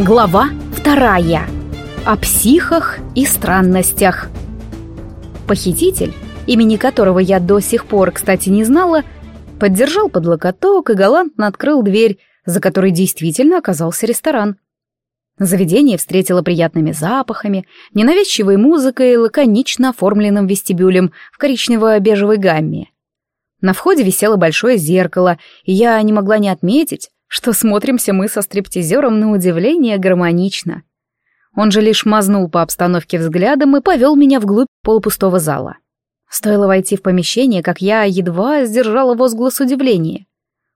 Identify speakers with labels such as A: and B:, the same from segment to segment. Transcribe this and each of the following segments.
A: Глава вторая. О психах и странностях. Похититель, имени которого я до сих пор, кстати, не знала, поддержал под локоток и галантно открыл дверь, за которой действительно оказался ресторан. Заведение встретило приятными запахами, ненавязчивой музыкой и лаконично оформленным вестибюлем в коричнево-бежевой гамме. На входе висело большое зеркало, и я не могла не отметить, что смотримся мы со стриптизером на удивление гармонично. Он же лишь мазнул по обстановке взглядом и повел меня вглубь полупустого зала. Стоило войти в помещение, как я едва сдержала возглас удивления.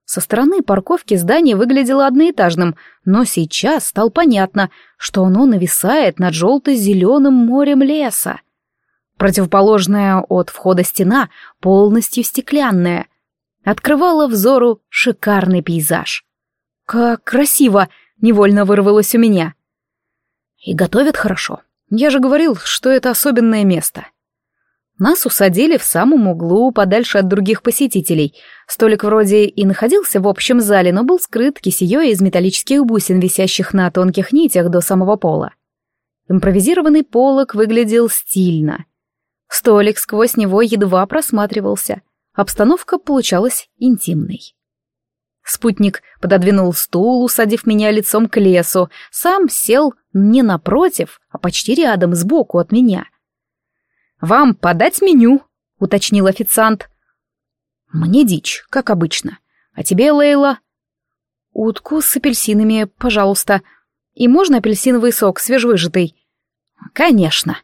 A: Со стороны парковки здание выглядело одноэтажным, но сейчас стало понятно, что оно нависает над желто-зеленым морем леса. Противоположная от входа стена, полностью стеклянная, открывала взору шикарный пейзаж. «Как красиво!» — невольно вырвалось у меня. «И готовят хорошо. Я же говорил, что это особенное место». Нас усадили в самом углу, подальше от других посетителей. Столик вроде и находился в общем зале, но был скрыт кисеей из металлических бусин, висящих на тонких нитях до самого пола. Импровизированный полок выглядел стильно. Столик сквозь него едва просматривался. Обстановка получалась интимной. Спутник пододвинул стул, усадив меня лицом к лесу, сам сел не напротив, а почти рядом, сбоку от меня. «Вам подать меню?» — уточнил официант. «Мне дичь, как обычно. А тебе, Лейла?» «Утку с апельсинами, пожалуйста. И можно апельсиновый сок, свежевыжатый?» «Конечно».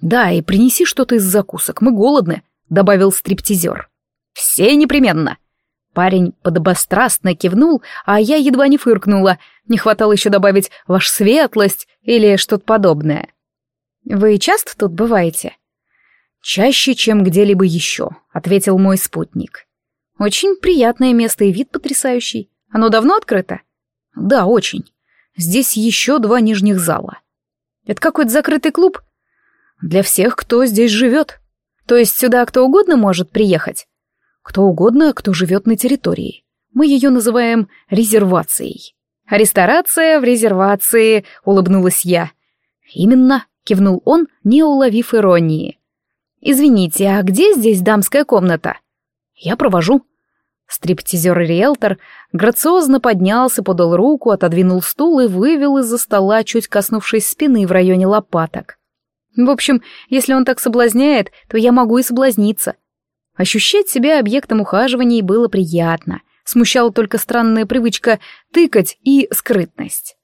A: «Да, и принеси что-то из закусок, мы голодны», — добавил стриптизер. «Все непременно». Парень подобострастно кивнул, а я едва не фыркнула. Не хватало еще добавить «ваш светлость» или что-то подобное. «Вы часто тут бываете?» «Чаще, чем где-либо еще», — ответил мой спутник. «Очень приятное место и вид потрясающий. Оно давно открыто?» «Да, очень. Здесь еще два нижних зала». «Это какой-то закрытый клуб?» «Для всех, кто здесь живет. То есть сюда кто угодно может приехать?» Кто угодно, кто живет на территории. Мы ее называем резервацией. «Ресторация в резервации», — улыбнулась я. «Именно», — кивнул он, не уловив иронии. «Извините, а где здесь дамская комната?» «Я провожу». Стриптизер-риэлтор грациозно поднялся, подал руку, отодвинул стул и вывел из-за стола, чуть коснувшись спины в районе лопаток. В общем, если он так соблазняет, то я могу и соблазниться. Ощущать себя объектом ухаживаний было приятно. Смущала только странная привычка тыкать и скрытность.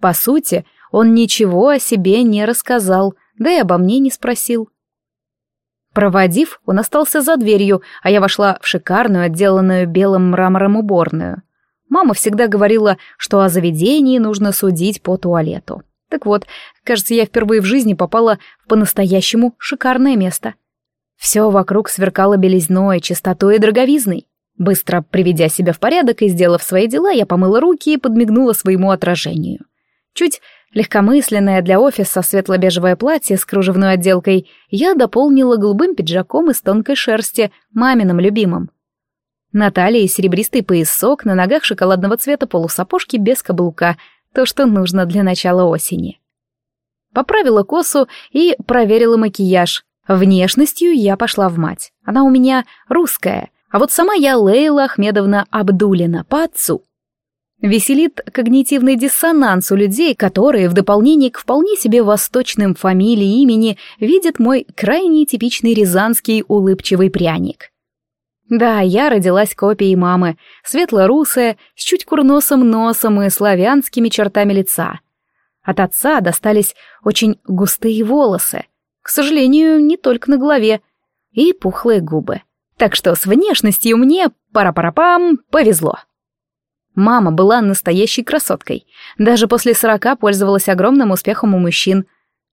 A: По сути, он ничего о себе не рассказал, да и обо мне не спросил. Проводив, он остался за дверью, а я вошла в шикарную, отделанную белым мрамором уборную. Мама всегда говорила, что о заведении нужно судить по туалету. Так вот, кажется, я впервые в жизни попала в по-настоящему шикарное место — все вокруг сверкало белизной, чистотой и дороговизной. Быстро приведя себя в порядок и сделав свои дела, я помыла руки и подмигнула своему отражению. Чуть легкомысленное для офиса светло-бежевое платье с кружевной отделкой я дополнила голубым пиджаком из тонкой шерсти, маминым любимым. На талии серебристый поясок, на ногах шоколадного цвета полусапожки без каблука, то, что нужно для начала осени. Поправила косу и проверила макияж, Внешностью я пошла в мать. Она у меня русская, а вот сама я Лейла Ахмедовна Абдулина по отцу. Веселит когнитивный диссонанс у людей, которые в дополнение к вполне себе восточным фамилии и имени видят мой крайне типичный рязанский улыбчивый пряник. Да, я родилась копией мамы, светло-русая, с чуть курносым носом и славянскими чертами лица. От отца достались очень густые волосы — к сожалению, не только на голове. И пухлые губы. Так что с внешностью мне, пара-пара-пам, повезло. Мама была настоящей красоткой. Даже после сорока пользовалась огромным успехом у мужчин.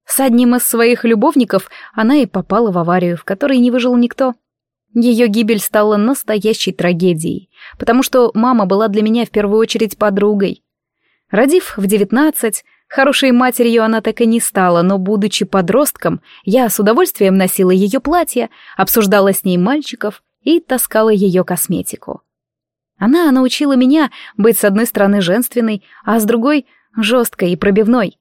A: С одним из своих любовников она и попала в аварию, в которой не выжил никто. Ее гибель стала настоящей трагедией, потому что мама была для меня в первую очередь подругой. Родив в девятнадцать, Хорошей матерью она так и не стала, но, будучи подростком, я с удовольствием носила ее платье, обсуждала с ней мальчиков и таскала ее косметику. Она научила меня быть с одной стороны женственной, а с другой — жесткой и пробивной.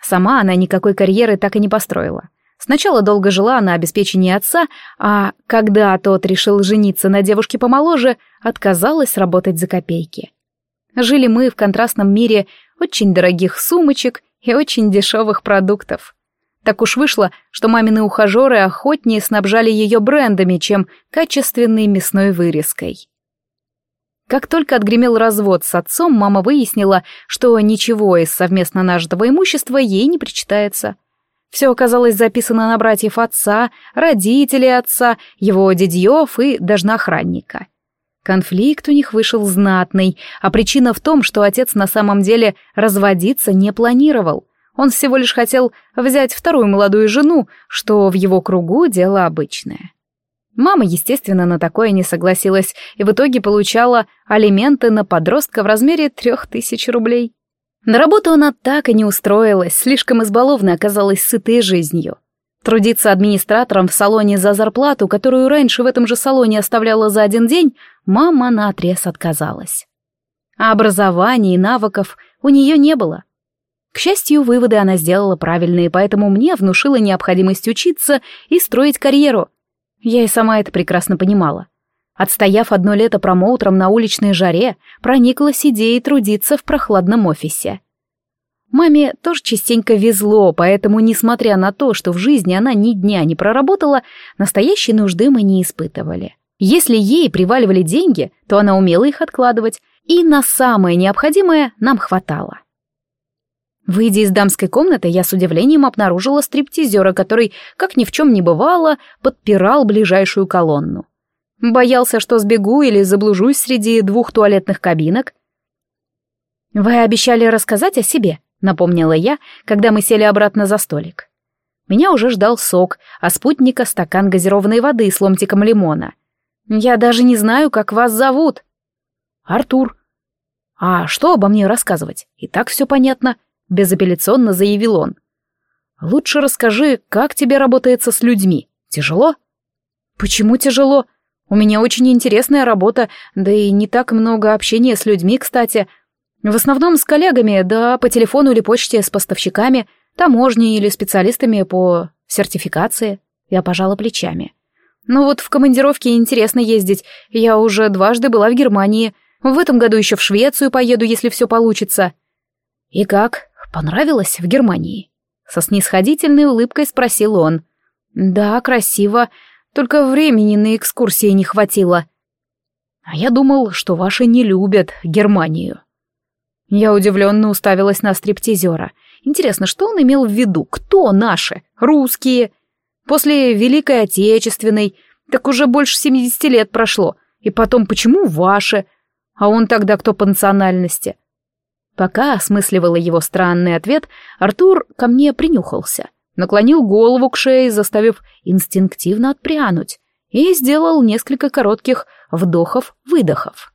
A: Сама она никакой карьеры так и не построила. Сначала долго жила на обеспечении отца, а когда тот решил жениться на девушке помоложе, отказалась работать за копейки. Жили мы в контрастном мире очень дорогих сумочек и очень дешевых продуктов. Так уж вышло, что мамины ухажеры охотнее снабжали ее брендами, чем качественной мясной вырезкой. Как только отгремел развод с отцом, мама выяснила, что ничего из совместно нажитого имущества ей не причитается — все оказалось записано на братьев отца, родителей отца, его дядьев и даже на охранника. Конфликт у них вышел знатный, а причина в том, что отец на самом деле разводиться не планировал. Он всего лишь хотел взять вторую молодую жену, что в его кругу дело обычное. Мама, естественно, на такое не согласилась и в итоге получала алименты на подростка в размере трех тысяч рублей. На работу она так и не устроилась, слишком избаловно оказалась сытой жизнью. Трудиться администратором в салоне за зарплату, которую раньше в этом же салоне оставляла за один день, мама наотрез отказалась. А образования и навыков у нее не было. К счастью, выводы она сделала правильные, поэтому мне внушила необходимость учиться и строить карьеру. Я и сама это прекрасно понимала. Отстояв одно лето промоутером на уличной жаре, прониклась идеей трудиться в прохладном офисе. Маме тоже частенько везло, поэтому, несмотря на то, что в жизни она ни дня не проработала, настоящей нужды мы не испытывали. Если ей приваливали деньги, то она умела их откладывать, и на самое необходимое нам хватало. Выйдя из дамской комнаты, я с удивлением обнаружила стриптизера, который, как ни в чем не бывало, подпирал ближайшую колонну. Боялся, что сбегу или заблужусь среди двух туалетных кабинок. «Вы обещали рассказать о себе», — напомнила я, когда мы сели обратно за столик. Меня уже ждал сок, а спутника — стакан газированной воды с ломтиком лимона. «Я даже не знаю, как вас зовут». «Артур». «А что обо мне рассказывать? И так все понятно», — безапелляционно заявил он. «Лучше расскажи, как тебе работается с людьми. Тяжело?» «Почему тяжело?» У меня очень интересная работа, да и не так много общения с людьми, кстати. В основном с коллегами, да по телефону или почте с поставщиками, таможней или специалистами по сертификации. Я пожала плечами. Ну вот в командировке интересно ездить. Я уже дважды была в Германии. В этом году еще в Швецию поеду, если все получится. И как? Понравилось в Германии? Со снисходительной улыбкой спросил он. Да, красиво. Только времени на экскурсии не хватило. А я думал, что ваши не любят Германию. Я удивленно уставилась на стриптизера. Интересно, что он имел в виду? Кто наши? Русские? После Великой Отечественной? Так уже больше 70 лет прошло. И потом, почему ваши? А он тогда кто по национальности? Пока осмысливала его странный ответ, Артур ко мне принюхался наклонил голову к шее, заставив инстинктивно отпрянуть, и сделал несколько коротких вдохов-выдохов.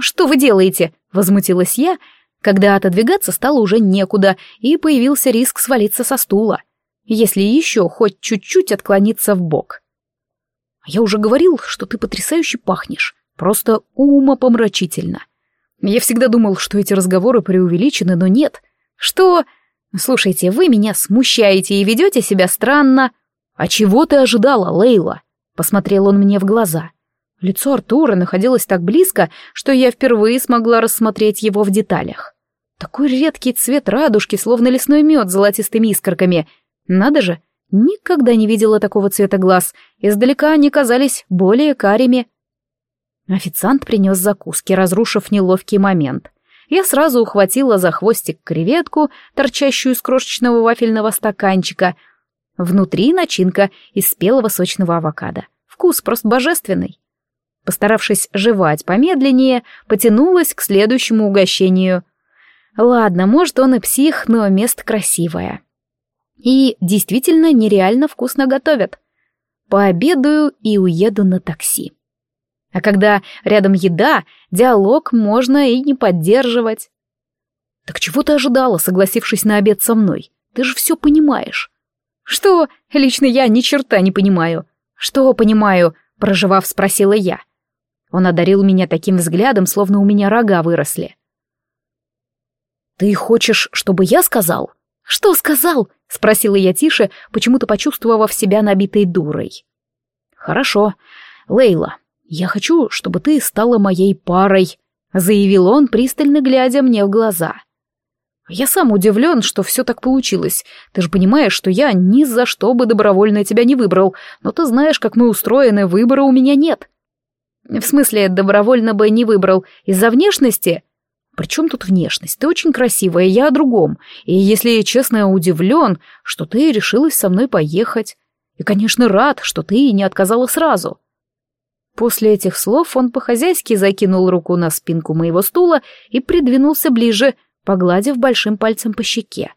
A: «Что вы делаете?» — возмутилась я, когда отодвигаться стало уже некуда, и появился риск свалиться со стула, если еще хоть чуть-чуть отклониться в бок. «Я уже говорил, что ты потрясающе пахнешь, просто умопомрачительно. Я всегда думал, что эти разговоры преувеличены, но нет. Что...» «Слушайте, вы меня смущаете и ведете себя странно». «А чего ты ожидала, Лейла?» Посмотрел он мне в глаза. Лицо Артура находилось так близко, что я впервые смогла рассмотреть его в деталях. Такой редкий цвет радужки, словно лесной мед с золотистыми искорками. Надо же, никогда не видела такого цвета глаз. Издалека они казались более карими. Официант принес закуски, разрушив неловкий момент я сразу ухватила за хвостик креветку, торчащую из крошечного вафельного стаканчика. Внутри начинка из спелого сочного авокадо. Вкус просто божественный. Постаравшись жевать помедленнее, потянулась к следующему угощению. Ладно, может, он и псих, но место красивое. И действительно нереально вкусно готовят. Пообедаю и уеду на такси. А когда рядом еда, диалог можно и не поддерживать. Так чего ты ожидала, согласившись на обед со мной? Ты же все понимаешь. Что? Лично я ни черта не понимаю. Что понимаю? Проживав, спросила я. Он одарил меня таким взглядом, словно у меня рога выросли. «Ты хочешь, чтобы я сказал?» «Что сказал?» — спросила я тише, почему-то почувствовав себя набитой дурой. «Хорошо. Лейла, я хочу, чтобы ты стала моей парой», — заявил он, пристально глядя мне в глаза. «Я сам удивлен, что все так получилось. Ты же понимаешь, что я ни за что бы добровольно тебя не выбрал, но ты знаешь, как мы устроены, выбора у меня нет». «В смысле, добровольно бы не выбрал? Из-за внешности?» «При чем тут внешность? Ты очень красивая, я о другом. И, если честно, удивлен, что ты решилась со мной поехать. И, конечно, рад, что ты не отказала сразу». После этих слов он по-хозяйски закинул руку на спинку моего стула и придвинулся ближе, погладив большим пальцем по щеке.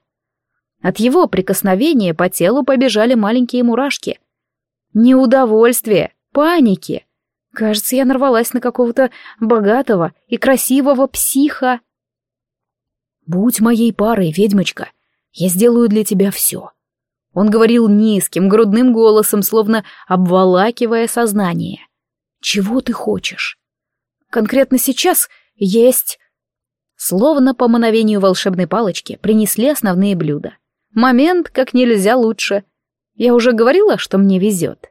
A: От его прикосновения по телу побежали маленькие мурашки. Неудовольствие, паники. Кажется, я нарвалась на какого-то богатого и красивого психа. «Будь моей парой, ведьмочка, я сделаю для тебя все». Он говорил низким, грудным голосом, словно обволакивая сознание. Чего ты хочешь? Конкретно сейчас есть... Словно по мановению волшебной палочки принесли основные блюда. Момент как нельзя лучше. Я уже говорила, что мне везет.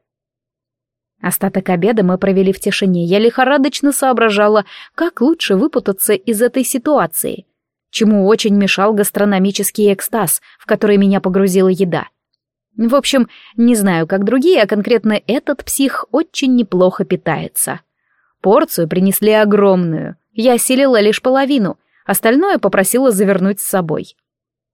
A: Остаток обеда мы провели в тишине. Я лихорадочно соображала, как лучше выпутаться из этой ситуации, чему очень мешал гастрономический экстаз, в который меня погрузила еда. В общем, не знаю, как другие, а конкретно этот псих очень неплохо питается. Порцию принесли огромную. Я осилила лишь половину, остальное попросила завернуть с собой.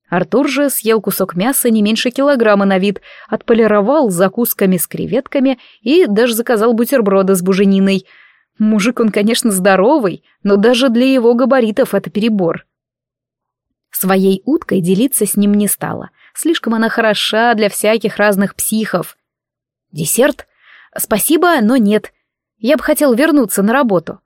A: Артур же съел кусок мяса не меньше килограмма на вид, отполировал закусками с креветками и даже заказал бутерброды с бужениной. Мужик он, конечно, здоровый, но даже для его габаритов это перебор. Своей уткой делиться с ним не стала, Слишком она хороша для всяких разных психов. Десерт? Спасибо, но нет. Я бы хотел вернуться на работу.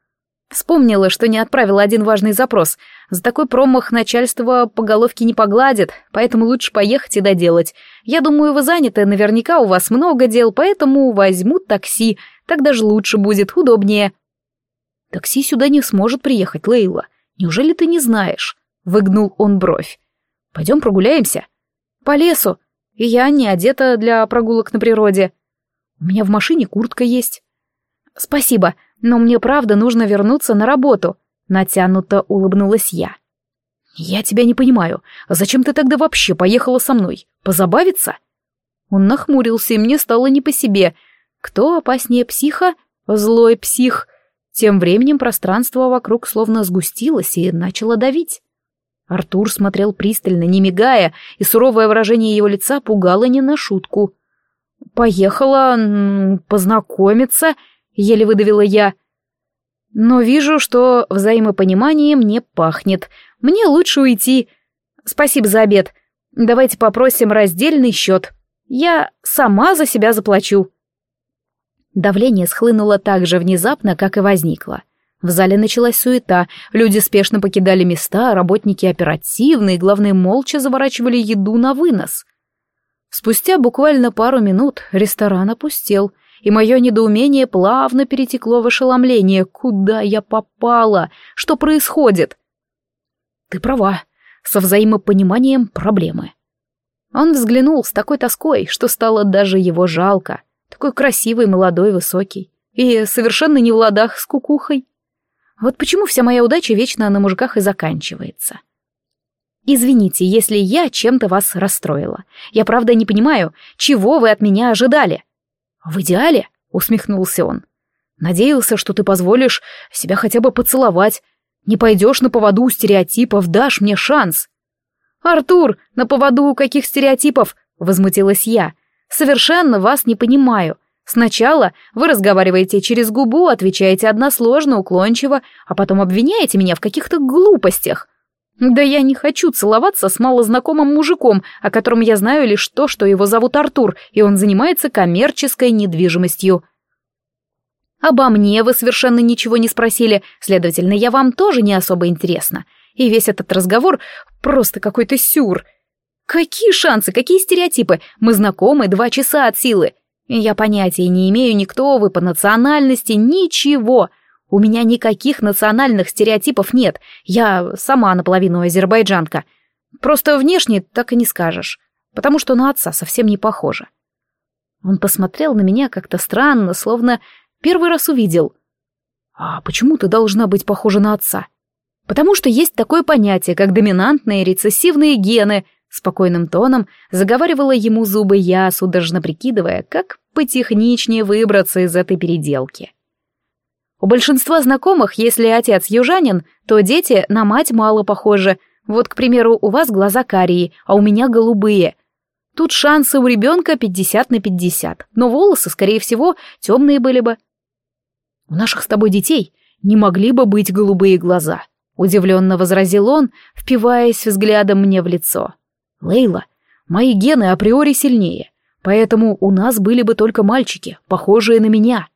A: Вспомнила, что не отправила один важный запрос. За такой промах начальство по головке не погладит, поэтому лучше поехать и доделать. Я думаю, вы заняты, наверняка у вас много дел, поэтому возьму такси. Так даже лучше будет, удобнее. Такси сюда не сможет приехать, Лейла. Неужели ты не знаешь? Выгнул он бровь. Пойдем прогуляемся. По лесу. И я не одета для прогулок на природе. У меня в машине куртка есть. Спасибо, но мне правда нужно вернуться на работу. Натянуто улыбнулась я. Я тебя не понимаю. Зачем ты тогда вообще поехала со мной? Позабавиться? Он нахмурился, и мне стало не по себе. Кто опаснее психа? Злой псих. Тем временем пространство вокруг словно сгустилось и начало давить. Артур смотрел пристально, не мигая, и суровое выражение его лица пугало не на шутку. «Поехала познакомиться», — еле выдавила я. «Но вижу, что взаимопониманием не пахнет. Мне лучше уйти. Спасибо за обед. Давайте попросим раздельный счет. Я сама за себя заплачу». Давление схлынуло так же внезапно, как и возникло. В зале началась суета, люди спешно покидали места, работники оперативно и, главное, молча заворачивали еду на вынос. Спустя буквально пару минут ресторан опустел, и мое недоумение плавно перетекло в ошеломление. Куда я попала? Что происходит? Ты права, со взаимопониманием проблемы. Он взглянул с такой тоской, что стало даже его жалко. Такой красивый, молодой, высокий. И совершенно не в ладах с кукухой. Вот почему вся моя удача вечно на мужиках и заканчивается. Извините, если я чем-то вас расстроила. Я правда не понимаю, чего вы от меня ожидали. В идеале, усмехнулся он. Надеялся, что ты позволишь себя хотя бы поцеловать. Не пойдешь на поводу у стереотипов, дашь мне шанс. Артур, на поводу у каких стереотипов? Возмутилась я. Совершенно вас не понимаю. Сначала вы разговариваете через губу, отвечаете односложно, уклончиво, а потом обвиняете меня в каких-то глупостях. Да я не хочу целоваться с малознакомым мужиком, о котором я знаю лишь то, что его зовут Артур, и он занимается коммерческой недвижимостью. Обо мне вы совершенно ничего не спросили, следовательно, я вам тоже не особо интересна. И весь этот разговор просто какой-то сюр. Какие шансы, какие стереотипы? Мы знакомы два часа от силы. Я понятия не имею, никто вы по национальности, ничего. У меня никаких национальных стереотипов нет. Я сама наполовину азербайджанка. Просто внешне так и не скажешь. Потому что на отца совсем не похожа. Он посмотрел на меня как-то странно, словно первый раз увидел. «А почему ты должна быть похожа на отца?» «Потому что есть такое понятие, как доминантные рецессивные гены», спокойным тоном заговаривала ему зубы я, судорожно прикидывая, как потехничнее выбраться из этой переделки. У большинства знакомых, если отец южанин, то дети на мать мало похожи. Вот, к примеру, у вас глаза карие, а у меня голубые. Тут шансы у ребенка 50 на 50, но волосы, скорее всего, темные были бы. У наших с тобой детей не могли бы быть голубые глаза, удивленно возразил он, впиваясь взглядом мне в лицо. Лейла, мои гены априори сильнее, поэтому у нас были бы только мальчики, похожие на меня.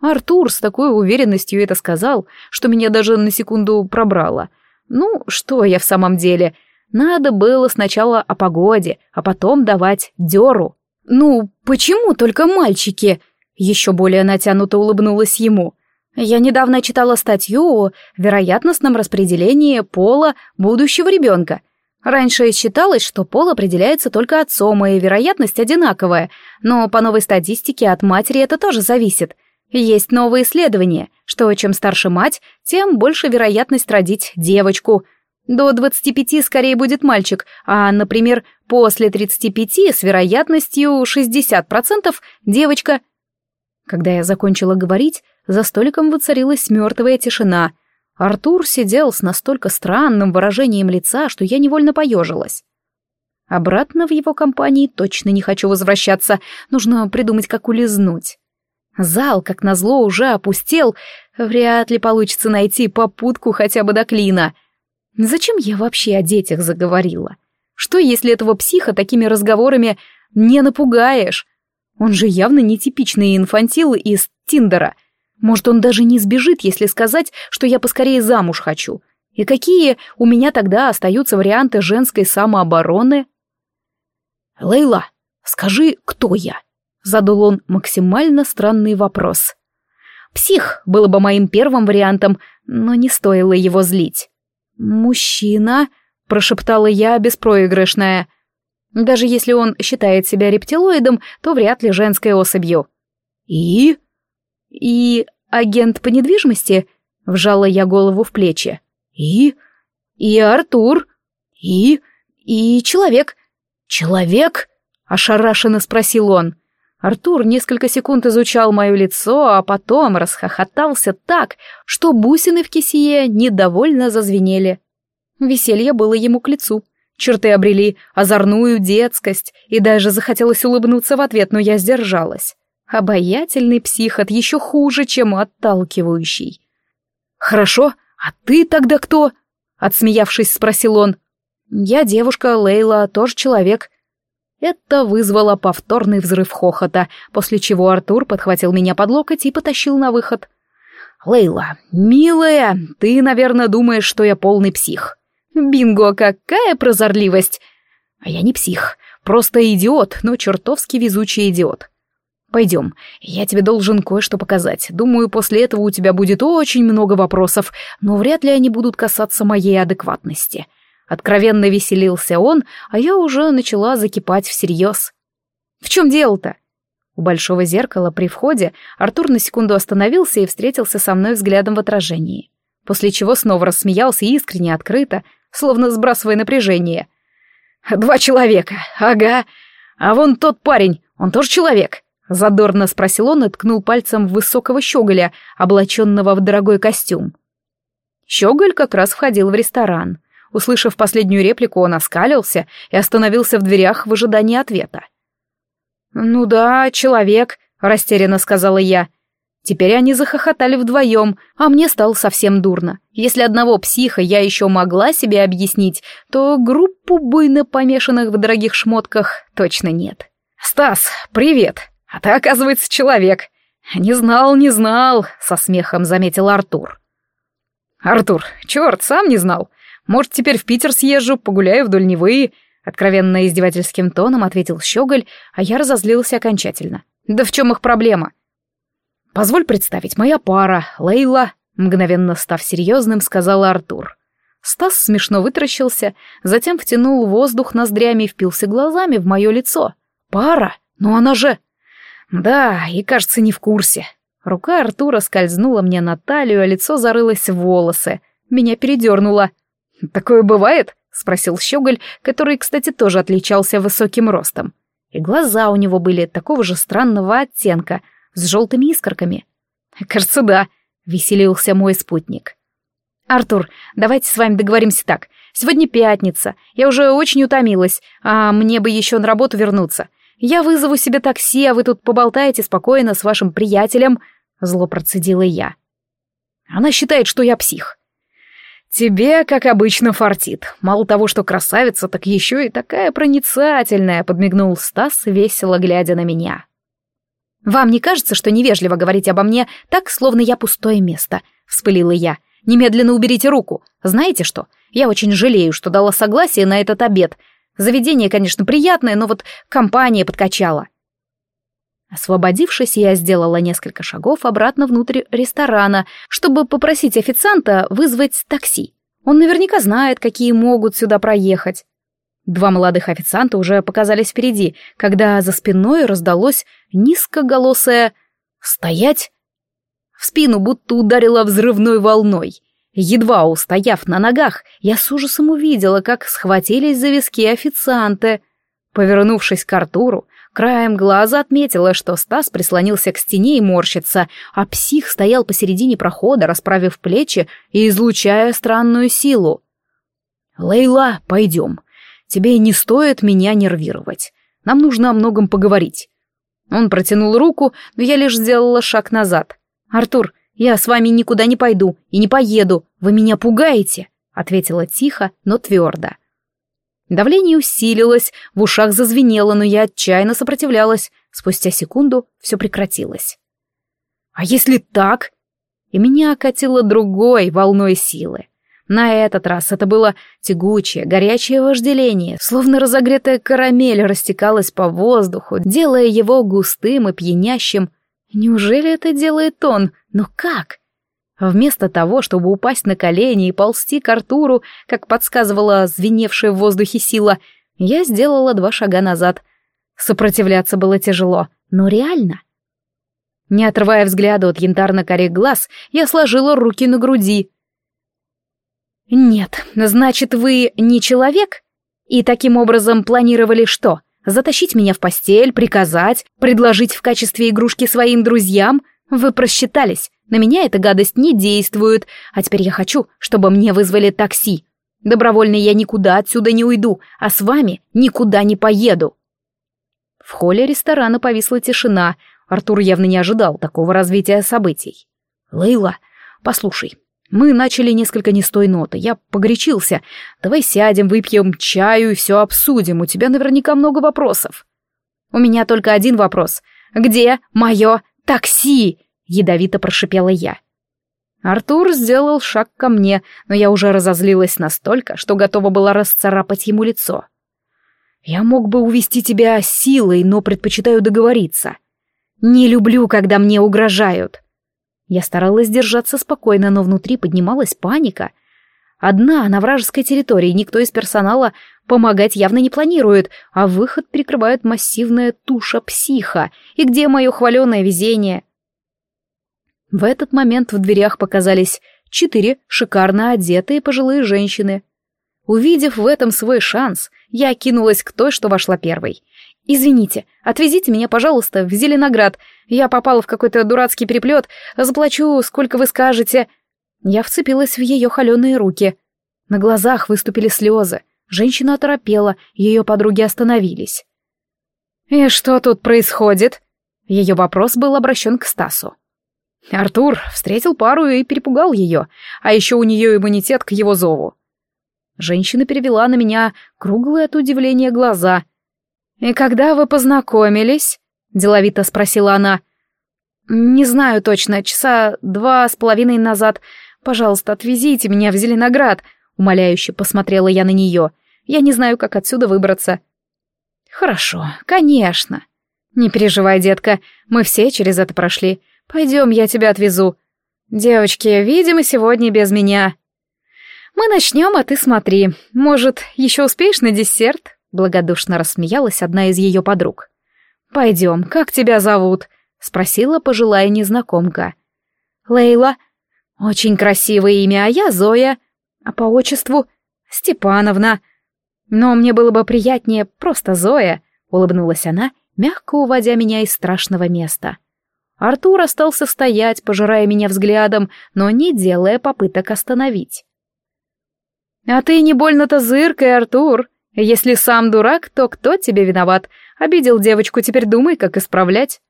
A: Артур с такой уверенностью это сказал, что меня даже на секунду пробрало. Ну, что я в самом деле? Надо было сначала о погоде, а потом давать дёру. Ну, почему только мальчики? Еще более натянуто улыбнулась ему. Я недавно читала статью о вероятностном распределении пола будущего ребенка. Раньше считалось, что пол определяется только отцом, и вероятность одинаковая, но по новой статистике от матери это тоже зависит — есть новые исследования, что чем старше мать, тем больше вероятность родить девочку. До 25 скорее будет мальчик, а, например, после 35 с вероятностью 60% девочка. Когда я закончила говорить, за столиком воцарилась мертвая тишина. Артур сидел с настолько странным выражением лица, что я невольно поежилась. Обратно в его компании точно не хочу возвращаться, нужно придумать, как улизнуть. Зал, как назло, уже опустел. Вряд ли получится найти попутку хотя бы до клина. Зачем я вообще о детях заговорила? Что, если этого психа такими разговорами не напугаешь? Он же явно нетипичный инфантил из Тиндера. Может, он даже не сбежит, если сказать, что я поскорее замуж хочу. И какие у меня тогда остаются варианты женской самообороны? Лейла, скажи, кто я? Задал он максимально странный вопрос. Псих было бы моим первым вариантом, но не стоило его злить. «Мужчина», — прошептала я, беспроигрышная. «Даже если он считает себя рептилоидом, то вряд ли женской особью». «И?» «И агент по недвижимости?» — вжала я голову в плечи. «И?» «И Артур?» «И?» «И человек?» «Человек?» — ошарашенно спросил он. Артур несколько секунд изучал мое лицо, а потом расхохотался так, что бусины в кисее недовольно зазвенели. Веселье было ему к лицу. Черты обрели озорную детскость, и даже захотелось улыбнуться в ответ, но я сдержалась. Обаятельный психот еще хуже, чем отталкивающий. «Хорошо, а ты тогда кто?» — отсмеявшись, спросил он. «Я девушка, Лейла, тоже человек», это вызвало повторный взрыв хохота, после чего Артур подхватил меня под локоть и потащил на выход. «Лейла, милая, ты, наверное, думаешь, что я полный псих. Бинго, какая прозорливость! А я не псих, просто идиот, но чертовски везучий идиот. Пойдем, я тебе должен кое-что показать. Думаю, после этого у тебя будет очень много вопросов, но вряд ли они будут касаться моей адекватности». Откровенно веселился он, а я уже начала закипать всерьез. «В чем дело-то?» У большого зеркала при входе Артур на секунду остановился и встретился со мной взглядом в отражении, после чего снова рассмеялся искренне открыто, словно сбрасывая напряжение. «Два человека, ага. А вон тот парень, он тоже человек?» Задорно спросил он и ткнул пальцем в высокого щеголя, облаченного в дорогой костюм. Щеголь как раз входил в ресторан — Услышав последнюю реплику, он оскалился и остановился в дверях в ожидании ответа. «Ну да, человек», — растерянно сказала я. Теперь они захохотали вдвоем, а мне стало совсем дурно. Если одного психа я еще могла себе объяснить, то группу буйно помешанных в дорогих шмотках точно нет. «Стас, привет! А ты, оказывается, человек!» «Не знал, не знал», — со смехом заметил Артур. «Артур, черт, сам не знал. Может, теперь в Питер съезжу, погуляю вдоль Невы?» Откровенно издевательским тоном ответил Щеголь, а я разозлился окончательно. «Да в чем их проблема?» Позволь представить, моя пара, Лейла, мгновенно став серьезным, сказал Артур. Стас смешно вытаращился, затем втянул воздух ноздрями и впился глазами в мое лицо. «Пара? Но она же...» «Да, и, кажется, не в курсе». Рука Артура скользнула мне на талию, а лицо зарылось в волосы. Меня передернуло. «Такое бывает?» — спросил Щеголь, который, кстати, тоже отличался высоким ростом. И глаза у него были такого же странного оттенка, с желтыми искорками. «Кажется, да», — веселился мой спутник. «Артур, давайте с вами договоримся так. Сегодня пятница, я уже очень утомилась, а мне бы еще на работу вернуться. Я вызову себе такси, а вы тут поболтаете спокойно с вашим приятелем», — зло процедила я. Она считает, что я псих. «Тебе, как обычно, фартит. Мало того, что красавица, так еще и такая проницательная», — подмигнул Стас, весело глядя на меня. «Вам не кажется, что невежливо говорить обо мне так, словно я пустое место?» — вспылила я. Немедленно уберите руку. Знаете что? Я очень жалею, что дала согласие на этот обед. Заведение, конечно, приятное, но вот компания подкачала. Освободившись, я сделала несколько шагов обратно внутрь ресторана, чтобы попросить официанта вызвать такси. Он наверняка знает, какие могут сюда проехать. Два молодых официанта уже показались впереди, когда за спиной раздалось низкоголосое «Стоять!» В спину будто ударила взрывной волной. Едва устояв на ногах, я с ужасом увидела, как схватились за виски официанты. Повернувшись к Артуру, краем глаза отметила, что Стас прислонился к стене и морщится, а псих стоял посередине прохода, расправив плечи и излучая странную силу. «Лейла, пойдем. Тебе не стоит меня нервировать. Нам нужно о многом поговорить». Он протянул руку, но я лишь сделала шаг назад. «Артур, я с вами никуда не пойду и не поеду, вы меня пугаете», — ответила тихо, но твердо. Давление усилилось, в ушах зазвенело, но я отчаянно сопротивлялась. Спустя секунду все прекратилось. «А если так?» И меня окатило другой волной силы. На этот раз это было тягучее, горячее вожделение, словно разогретая карамель растекалась по воздуху, делая его густым и пьянящим, Неужели это делает он? Но как? Вместо того, чтобы упасть на колени и ползти к Артуру, как подсказывала звеневшая в воздухе сила, я сделала два шага назад. Сопротивляться было тяжело, но реально. Не отрывая взгляда от янтарно-корих глаз, я сложила руки на груди. «Нет, значит, вы не человек? И таким образом планировали что?» Затащить меня в постель, приказать, предложить в качестве игрушки своим друзьям? Вы просчитались. На меня эта гадость не действует. А теперь я хочу, чтобы мне вызвали такси. Добровольно я никуда отсюда не уйду, а с вами никуда не поеду. В холле ресторана повисла тишина. Артур явно не ожидал такого развития событий. «Лейла, послушай, мы начали несколько не с той ноты. Я погорячился. Давай сядем, выпьем чаю и все обсудим. У тебя наверняка много вопросов. У меня только один вопрос. Где мое такси? Ядовито прошипела я. Артур сделал шаг ко мне, но я уже разозлилась настолько, что готова была расцарапать ему лицо. Я мог бы увести тебя силой, но предпочитаю договориться. Не люблю, когда мне угрожают. Я старалась держаться спокойно, но внутри поднималась паника. Одна на вражеской территории, никто из персонала помогать явно не планирует, а выход прикрывает массивная туша психа. И где мое хваленое везение? В этот момент в дверях показались четыре шикарно одетые пожилые женщины. Увидев в этом свой шанс, я кинулась к той, что вошла первой. «Извините, отвезите меня, пожалуйста, в Зеленоград. Я попала в какой-то дурацкий переплет. Заплачу, сколько вы скажете». Я вцепилась в ее холеные руки. На глазах выступили слезы. Женщина оторопела, ее подруги остановились. «И что тут происходит?» Ее вопрос был обращен к Стасу. Артур встретил пару и перепугал ее, а еще у нее иммунитет к его зову. Женщина перевела на меня круглые от удивления глаза. «И когда вы познакомились?» — деловито спросила она. «Не знаю точно, часа два с половиной назад. Пожалуйста, отвезите меня в Зеленоград», — умоляюще посмотрела я на нее. «Я не знаю, как отсюда выбраться». «Хорошо, конечно. Не переживай, детка, мы все через это прошли. Пойдем, я тебя отвезу. Девочки, видимо, сегодня без меня. Мы начнем, а ты смотри. Может, еще успеешь на десерт? Благодушно рассмеялась одна из ее подруг. Пойдем, как тебя зовут? Спросила пожилая незнакомка. Лейла. Очень красивое имя, а я Зоя. А по отчеству Степановна. Но мне было бы приятнее просто Зоя, улыбнулась она, мягко уводя меня из страшного места. Артур остался стоять, пожирая меня взглядом, но не делая попыток остановить. «А ты не больно-то зыркой, Артур. Если сам дурак, то кто тебе виноват? Обидел девочку, теперь думай, как исправлять».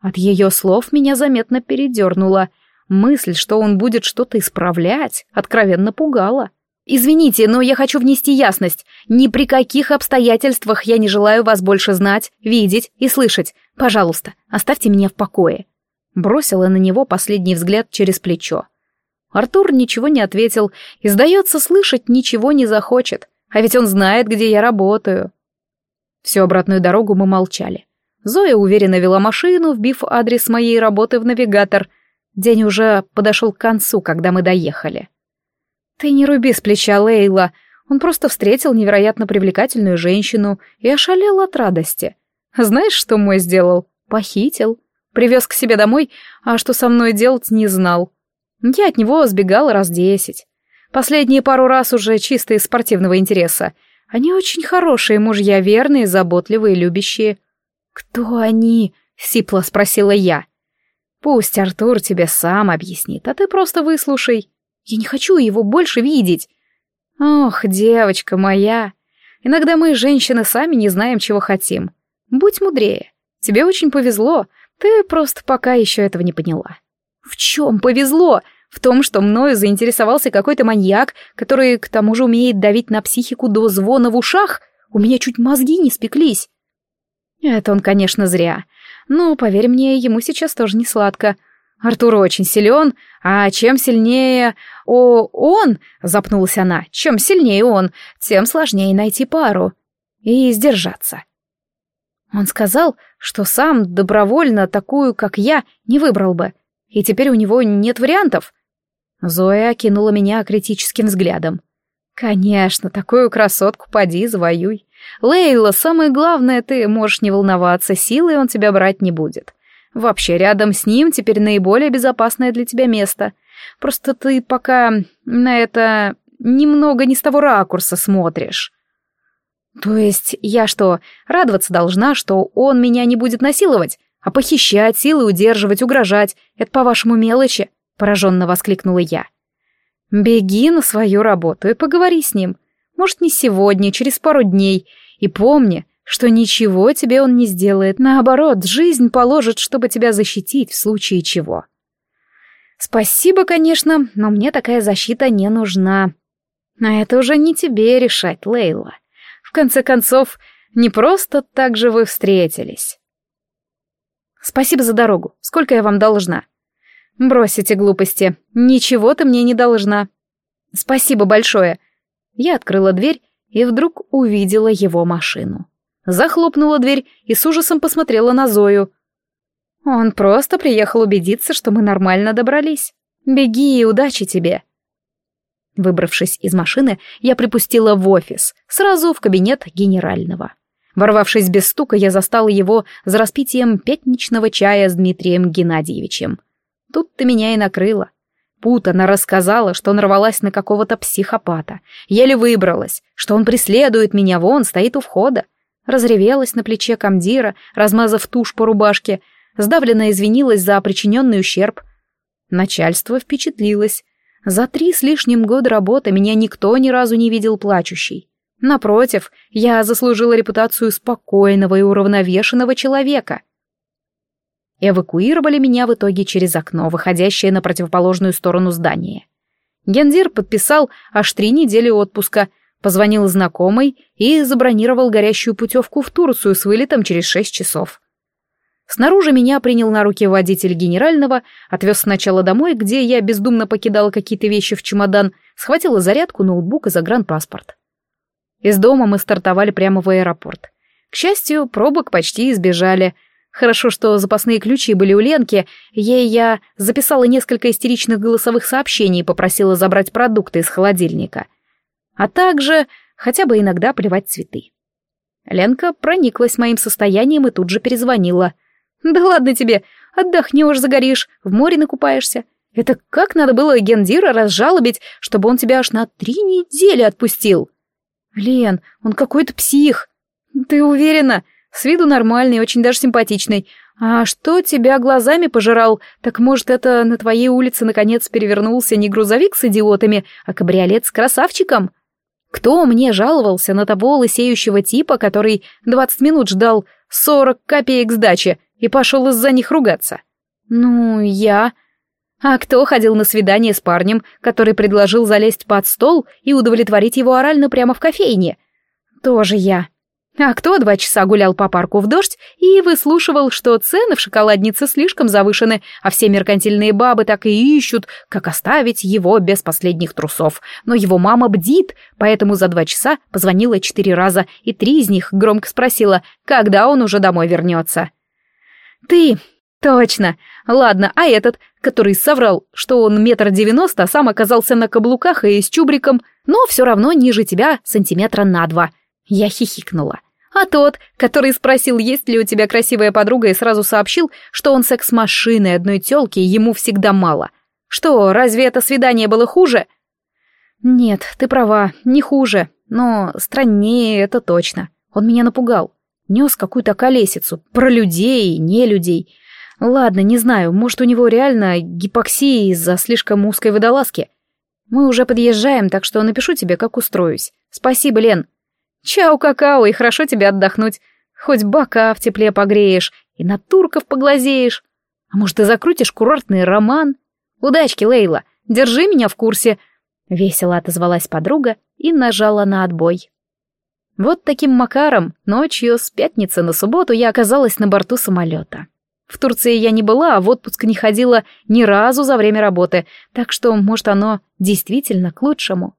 A: От ее слов меня заметно передернуло. Мысль, что он будет что-то исправлять, откровенно пугала. «Извините, но я хочу внести ясность. Ни при каких обстоятельствах я не желаю вас больше знать, видеть и слышать. Пожалуйста, оставьте меня в покое». Бросила на него последний взгляд через плечо. Артур ничего не ответил и, сдается, слышать ничего не захочет, а ведь он знает, где я работаю. Всю обратную дорогу мы молчали. Зоя уверенно вела машину, вбив адрес моей работы в навигатор. День уже подошел к концу, когда мы доехали. «Ты не руби с плеча, Лейла. Он просто встретил невероятно привлекательную женщину и ошалел от радости. Знаешь, что мой сделал? Похитил. Привез к себе домой, а что со мной делать не знал. Я от него сбегала раз десять. Последние пару раз уже чисто из спортивного интереса. Они очень хорошие мужья, верные, заботливые, любящие. «Кто они?» — сипло спросила я. «Пусть Артур тебе сам объяснит, а ты просто выслушай». Я не хочу его больше видеть. Ох, девочка моя. Иногда мы, женщины, сами не знаем, чего хотим. Будь мудрее. Тебе очень повезло. Ты просто пока еще этого не поняла. В чем повезло? В том, что мною заинтересовался какой-то маньяк, который к тому же умеет давить на психику до звона в ушах. У меня чуть мозги не спеклись. Это он, конечно, зря. Но, поверь мне, ему сейчас тоже не сладко. Артур очень силен, а чем сильнее о он, запнулась она, чем сильнее он, тем сложнее найти пару и сдержаться. Он сказал, что сам добровольно такую, как я, не выбрал бы, и теперь у него нет вариантов. Зоя окинула меня критическим взглядом. «Конечно, такую красотку поди, завоюй. Лейла, самое главное, ты можешь не волноваться, силой он тебя брать не будет. Вообще, рядом с ним теперь наиболее безопасное для тебя место. Просто ты пока на это немного не с того ракурса смотришь. То есть я что, радоваться должна, что он меня не будет насиловать, а похищать, силы удерживать, угрожать? Это, по-вашему, мелочи? Пораженно воскликнула я. Беги на свою работу и поговори с ним. Может, не сегодня, через пару дней. И помни, что ничего тебе он не сделает, наоборот, жизнь положит, чтобы тебя защитить в случае чего. Спасибо, конечно, но мне такая защита не нужна. А это уже не тебе решать, Лейла. В конце концов, не просто так же вы встретились. Спасибо за дорогу. Сколько я вам должна? Брось эти глупости. Ничего ты мне не должна. Спасибо большое. Я открыла дверь и вдруг увидела его машину захлопнула дверь и с ужасом посмотрела на Зою. «Он просто приехал убедиться, что мы нормально добрались. Беги и удачи тебе!» Выбравшись из машины, я припустила в офис, сразу в кабинет генерального. Ворвавшись без стука, я застала его за распитием пятничного чая с Дмитрием Геннадьевичем. Тут-то меня и накрыло. Путана рассказала, что нарвалась на какого-то психопата. Еле выбралась, что он преследует меня, вон, стоит у входа разревелась на плече комдира, размазав тушь по рубашке, сдавленно извинилась за причиненный ущерб. Начальство впечатлилось. За три с лишним года работы меня никто ни разу не видел плачущей. Напротив, я заслужила репутацию спокойного и уравновешенного человека. Эвакуировали меня в итоге через окно, выходящее на противоположную сторону здания. Гендир подписал аж три недели отпуска, Позвонил знакомый и забронировал горящую путевку в Турцию с вылетом через шесть часов. Снаружи меня принял на руки водитель генерального, отвез сначала домой, где я бездумно покидала какие-то вещи в чемодан, схватила зарядку, ноутбук и загранпаспорт. Из дома мы стартовали прямо в аэропорт. К счастью, пробок почти избежали. Хорошо, что запасные ключи были у Ленки, ей я записала несколько истеричных голосовых сообщений и попросила забрать продукты из холодильника. А также хотя бы иногда поливать цветы. Ленка прониклась моим состоянием и тут же перезвонила. «Да ладно тебе, отдохнешь, загоришь, в море накупаешься. Это как надо было Гендира разжалобить, чтобы он тебя аж на три недели отпустил?» «Лен, он какой-то псих». «Ты уверена?» С виду нормальный, очень даже симпатичный. А что тебя глазами пожирал? Так может, это на твоей улице наконец перевернулся не грузовик с идиотами, а кабриолет с красавчиком? Кто мне жаловался на того лысеющего типа, который двадцать минут ждал сорок копеек сдачи и пошел из-за них ругаться? Ну, я... А кто ходил на свидание с парнем, который предложил залезть под стол и удовлетворить его орально прямо в кофейне? Тоже я. А кто два часа гулял по парку в дождь и выслушивал, что цены в шоколаднице слишком завышены, а все меркантильные бабы так и ищут, как оставить его без последних трусов. Но его мама бдит, поэтому за два часа позвонила четыре раза, и три из них громко спросила, когда он уже домой вернется. «Ты! Точно! Ладно, а этот, который соврал, что он метр девяносто, сам оказался на каблуках и с чубриком, но все равно ниже тебя сантиметра на два». Я хихикнула. А тот, который спросил, есть ли у тебя красивая подруга, и сразу сообщил, что он секс-машины одной тёлки ему всегда мало. Что, разве это свидание было хуже? Нет, ты права, не хуже, но страннее это точно. Он меня напугал. Нес какую-то колесицу, про людей, не людей. Ладно, не знаю, может, у него реально гипоксия из-за слишком узкой водолазки. Мы уже подъезжаем, так что напишу тебе, как устроюсь. Спасибо, Лен. Чао, какао, и хорошо тебе отдохнуть. Хоть бока в тепле погреешь и на турков поглазеешь. А может, ты закрутишь курортный роман? Удачки, Лейла, держи меня в курсе. Весело отозвалась подруга и нажала на отбой. Вот таким макаром ночью с пятницы на субботу я оказалась на борту самолета. В Турции я не была, а в отпуск не ходила ни разу за время работы, так что, может, оно действительно к лучшему.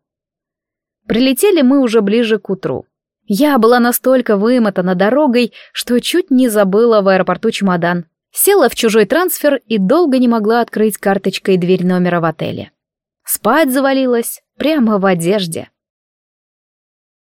A: Прилетели мы уже ближе к утру. Я была настолько вымотана дорогой, что чуть не забыла в аэропорту чемодан. Села в чужой трансфер и долго не могла открыть карточкой дверь номера в отеле. Спать завалилась прямо в одежде.